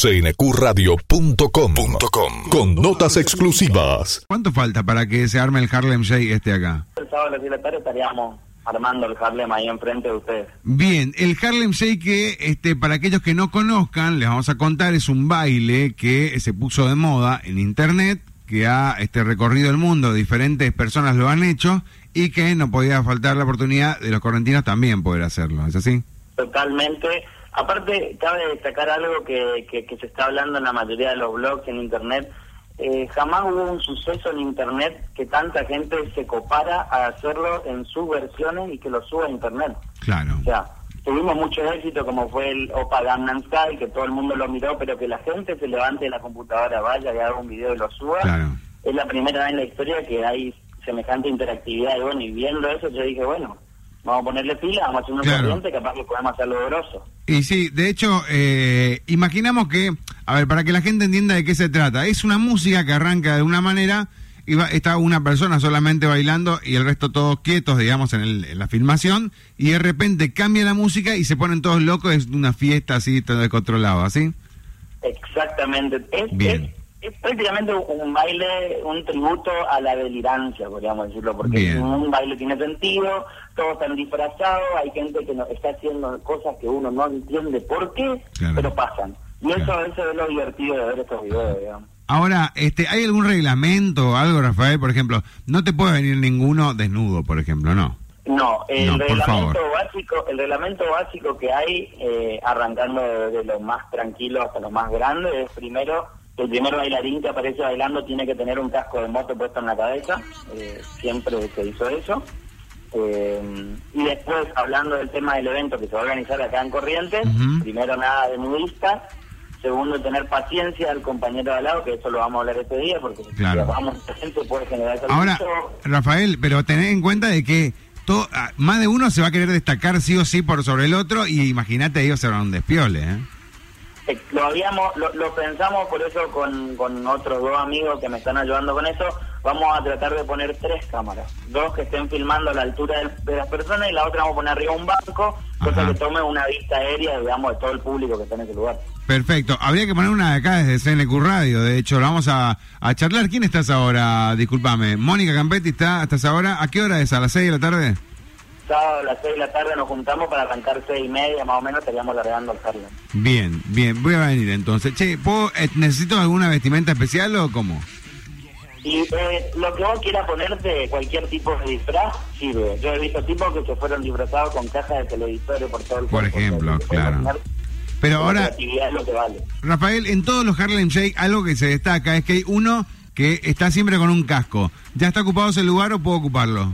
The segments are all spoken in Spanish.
cnqradio.com con notas exclusivas. ¿Cuánto falta para que se arme el Harlem Shake este acá? El sábado a las 10 de la tarde estaríamos armando el Harlem ahí enfrente de ustedes. Bien, el Harlem Shake, que, este, para aquellos que no conozcan, les vamos a contar, es un baile que se puso de moda en internet, que ha este, recorrido el mundo, diferentes personas lo han hecho y que no podía faltar la oportunidad de los correntinos también poder hacerlo, ¿es así? Totalmente. Aparte, cabe destacar algo que, que, que se está hablando en la mayoría de los blogs en Internet. Eh, jamás hubo un suceso en Internet que tanta gente se copara a hacerlo en sus versiones y que lo suba a Internet. Claro. O sea, tuvimos mucho éxito como fue el Opa Gangnam Style, que todo el mundo lo miró, pero que la gente se levante de la computadora, vaya y haga un video y lo suba. Claro. Es la primera vez en la historia que hay semejante interactividad. Y bueno, y viendo eso yo dije, bueno, vamos a ponerle pila, vamos a hacer un Claro. capaz que podemos hacerlo grosso. Y sí, de hecho, eh, imaginamos que, a ver, para que la gente entienda de qué se trata, es una música que arranca de una manera y va- está una persona solamente bailando y el resto todos quietos, digamos, en, el- en la filmación, y de repente cambia la música y se ponen todos locos, es una fiesta así, todo descontrolado, ¿así? Exactamente. Es, Bien. es- es prácticamente un baile, un tributo a la delirancia, podríamos decirlo, porque Bien. un baile tiene sentido, todos están disfrazados, hay gente que no, está haciendo cosas que uno no entiende por qué, Claro. pero pasan. Y eso, Claro. eso es lo divertido de ver estos videos, digamos. Ahora, este, ¿hay algún reglamento o algo, Rafael? Por ejemplo, no te puede venir ninguno desnudo, por ejemplo, ¿no? No, el No, reglamento básico, el reglamento básico que hay, eh, arrancando desde lo más tranquilo hasta lo más grande, es primero el primer bailarín que aparece bailando tiene que tener un casco de moto puesto en la cabeza, eh, siempre se hizo eso. Eh, y después, hablando del tema del evento que se va a organizar acá en Corrientes, primero nada de nudistas, segundo tener paciencia al compañero de al lado, que eso lo vamos a hablar este día, porque Claro. si vamos gente puede generar Ahora. Rafael, pero tened en cuenta de que to- ah, más de uno se va a querer destacar sí o sí por sobre el otro y imagínate ellos serán un despiole, ¿eh? Eh, Lo habíamos, lo, lo pensamos por eso con, con otros dos amigos que me están ayudando con eso. Vamos a tratar de poner tres cámaras. Dos que estén filmando a la altura de, las personas y la otra vamos a poner arriba un banco, cosa Ajá. que tome una vista aérea, digamos, de todo el público que está en ese lugar. Perfecto. Habría que poner una de acá desde CNQ Radio, de hecho, lo vamos a, a charlar. ¿Quién estás ahora? Disculpame. Mónica Campetti, ¿está, ¿estás ahora? ¿A qué hora es? ¿A las 6 de la tarde? Sábado a las seis de la tarde nos juntamos para arrancar seis y media, más o menos, estaríamos largando el Harlem. Bien, bien. Voy a venir entonces. Che, ¿puedo, eh, ¿necesito alguna vestimenta especial o cómo? Y eh, lo que vos quieras ponerte, cualquier tipo de disfraz, sirve. Yo he visto tipos que se fueron disfrazados con cajas de televisores por todo el Por cuerpo. ejemplo, claro. Pero la ahora, es lo que vale. Rafael, en todos los Harlem Shake, algo que se destaca es que hay uno que está siempre con un casco. ¿Ya está ocupado ese lugar o puedo ocuparlo?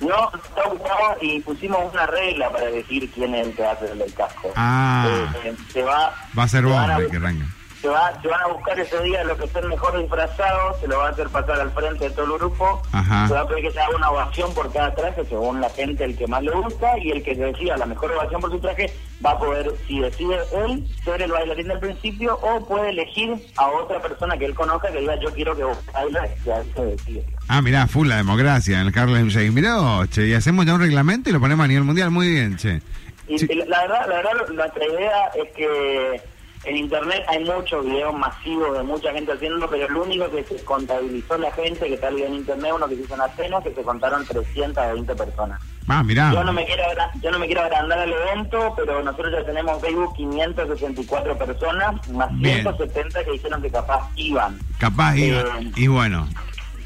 No, está ocupado y pusimos una regla para decir quién es el del casco. Ah. Eh, se va, Va a ser a el que arranca. Se, va- se van a buscar ese día los que estén mejor disfrazados, se lo va a hacer pasar al frente de todo el grupo. Ajá. Se va a pedir que se haga una ovación por cada traje según la gente el que más le gusta y el que decida la mejor ovación por su traje va a poder, si decide él, ser el bailarín del principio o puede elegir a otra persona que él conozca que diga yo quiero que vos bailes y a él se decide. Ah, mirá, full la democracia en el Harlem Shake. Mirá, che, y hacemos ya un reglamento y lo ponemos a nivel mundial. Muy bien, che. Y, Sí. y la verdad, la verdad, nuestra idea es que en internet hay muchos videos masivos de mucha gente haciendo, pero el único que se contabilizó la gente que está en internet, uno que se hizo en Atenas, que se contaron 320 personas. Ah, mirá. Yo no me quiero yo no me quiero agrandar al evento, pero nosotros ya tenemos en Facebook 564 personas, más Bien. 170 que dijeron que capaz iban. Capaz, y, Eh, y bueno.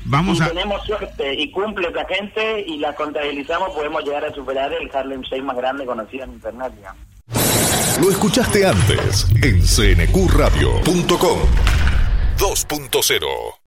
Vamos y a... tenemos suerte y cumple esa gente y la contabilizamos, podemos llegar a superar el Harlem Shake más grande conocido en internet. digamos. Lo escuchaste antes en cnqradio.com 2.0